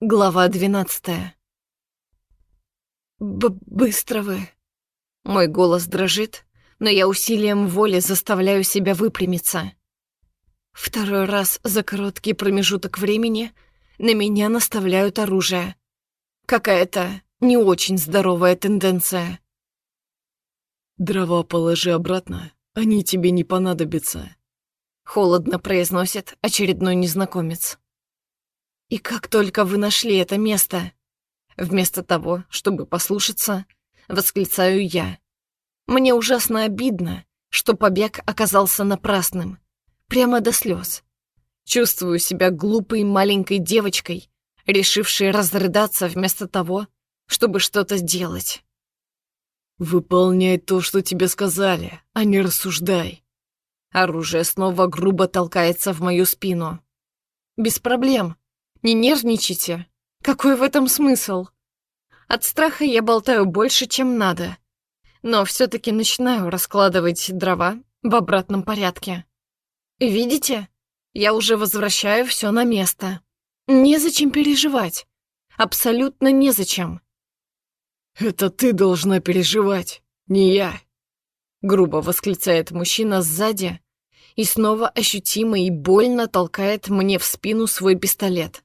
Глава двенадцатая. «Быстро вы!» Мой голос дрожит, но я усилием воли заставляю себя выпрямиться. Второй раз за короткий промежуток времени на меня наставляют оружие. Какая-то не очень здоровая тенденция. «Дрова положи обратно, они тебе не понадобятся», — холодно произносит очередной незнакомец. «И как только вы нашли это место?» Вместо того, чтобы послушаться, восклицаю я. Мне ужасно обидно, что побег оказался напрасным. Прямо до слез. Чувствую себя глупой маленькой девочкой, решившей разрыдаться вместо того, чтобы что-то сделать. «Выполняй то, что тебе сказали, а не рассуждай». Оружие снова грубо толкается в мою спину. «Без проблем. Не нервничайте. Какой в этом смысл?» От страха я болтаю больше, чем надо. Но все таки начинаю раскладывать дрова в обратном порядке. Видите? Я уже возвращаю все на место. Незачем переживать. Абсолютно незачем. «Это ты должна переживать, не я», — грубо восклицает мужчина сзади и снова ощутимо и больно толкает мне в спину свой пистолет.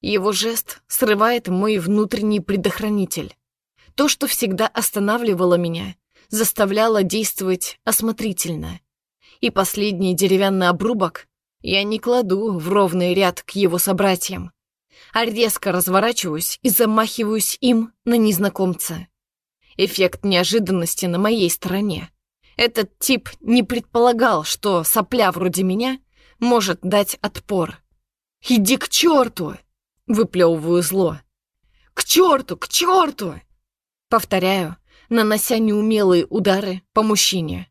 Его жест срывает мой внутренний предохранитель. То, что всегда останавливало меня, заставляло действовать осмотрительно. И последний деревянный обрубок я не кладу в ровный ряд к его собратьям а резко разворачиваюсь и замахиваюсь им на незнакомца. Эффект неожиданности на моей стороне. Этот тип не предполагал, что сопля вроде меня может дать отпор. «Иди к черту!» — выплевываю зло. «К черту! К черту!» Повторяю, нанося неумелые удары по мужчине.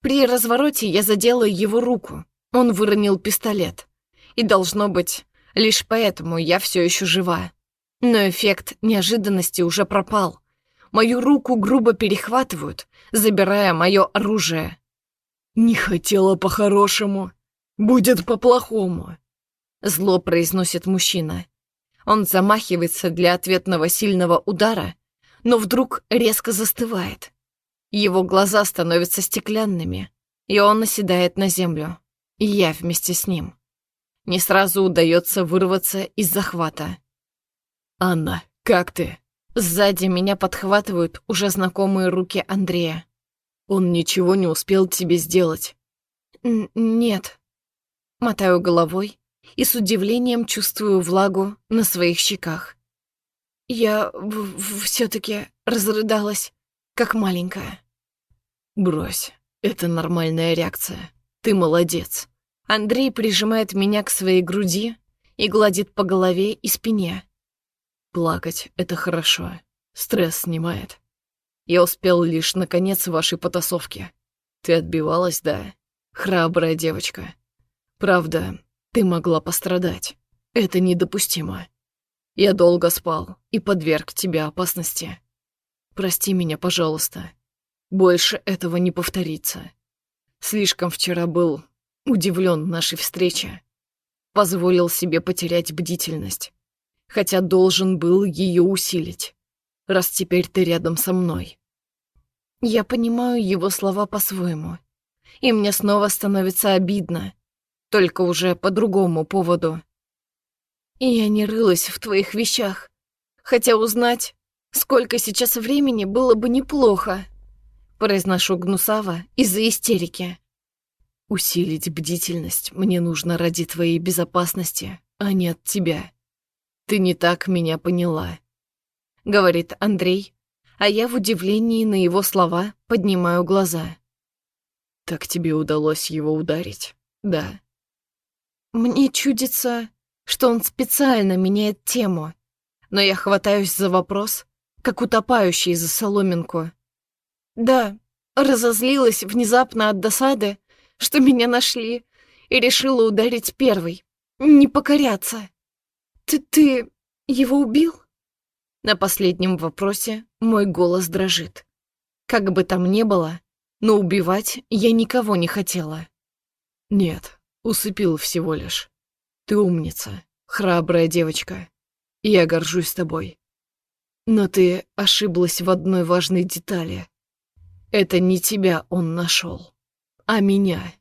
При развороте я задела его руку. Он выронил пистолет. И, должно быть, Лишь поэтому я все еще жива. Но эффект неожиданности уже пропал. Мою руку грубо перехватывают, забирая мое оружие. «Не хотела по-хорошему. Будет по-плохому», — зло произносит мужчина. Он замахивается для ответного сильного удара, но вдруг резко застывает. Его глаза становятся стеклянными, и он оседает на землю. И я вместе с ним. Не сразу удается вырваться из захвата. «Анна, как ты?» Сзади меня подхватывают уже знакомые руки Андрея. «Он ничего не успел тебе сделать?» Н «Нет». Мотаю головой и с удивлением чувствую влагу на своих щеках. Я все-таки разрыдалась, как маленькая. «Брось, это нормальная реакция. Ты молодец». Андрей прижимает меня к своей груди и гладит по голове и спине. Плакать — это хорошо. Стресс снимает. Я успел лишь на конец вашей потасовки. Ты отбивалась, да? Храбрая девочка. Правда, ты могла пострадать. Это недопустимо. Я долго спал и подверг тебя опасности. Прости меня, пожалуйста. Больше этого не повторится. Слишком вчера был удивлен нашей встрече. Позволил себе потерять бдительность, хотя должен был ее усилить, раз теперь ты рядом со мной. Я понимаю его слова по-своему, и мне снова становится обидно, только уже по другому поводу. И я не рылась в твоих вещах, хотя узнать, сколько сейчас времени, было бы неплохо, произношу гнусаво из-за истерики. Усилить бдительность мне нужно ради твоей безопасности, а не от тебя. Ты не так меня поняла», — говорит Андрей, а я в удивлении на его слова поднимаю глаза. «Так тебе удалось его ударить, да?» Мне чудится, что он специально меняет тему, но я хватаюсь за вопрос, как утопающий за соломинку. Да, разозлилась внезапно от досады, что меня нашли, и решила ударить первой, не покоряться. Ты, ты его убил? На последнем вопросе мой голос дрожит. Как бы там ни было, но убивать я никого не хотела. Нет, усыпил всего лишь. Ты умница, храбрая девочка. Я горжусь тобой. Но ты ошиблась в одной важной детали. Это не тебя он нашел, а меня.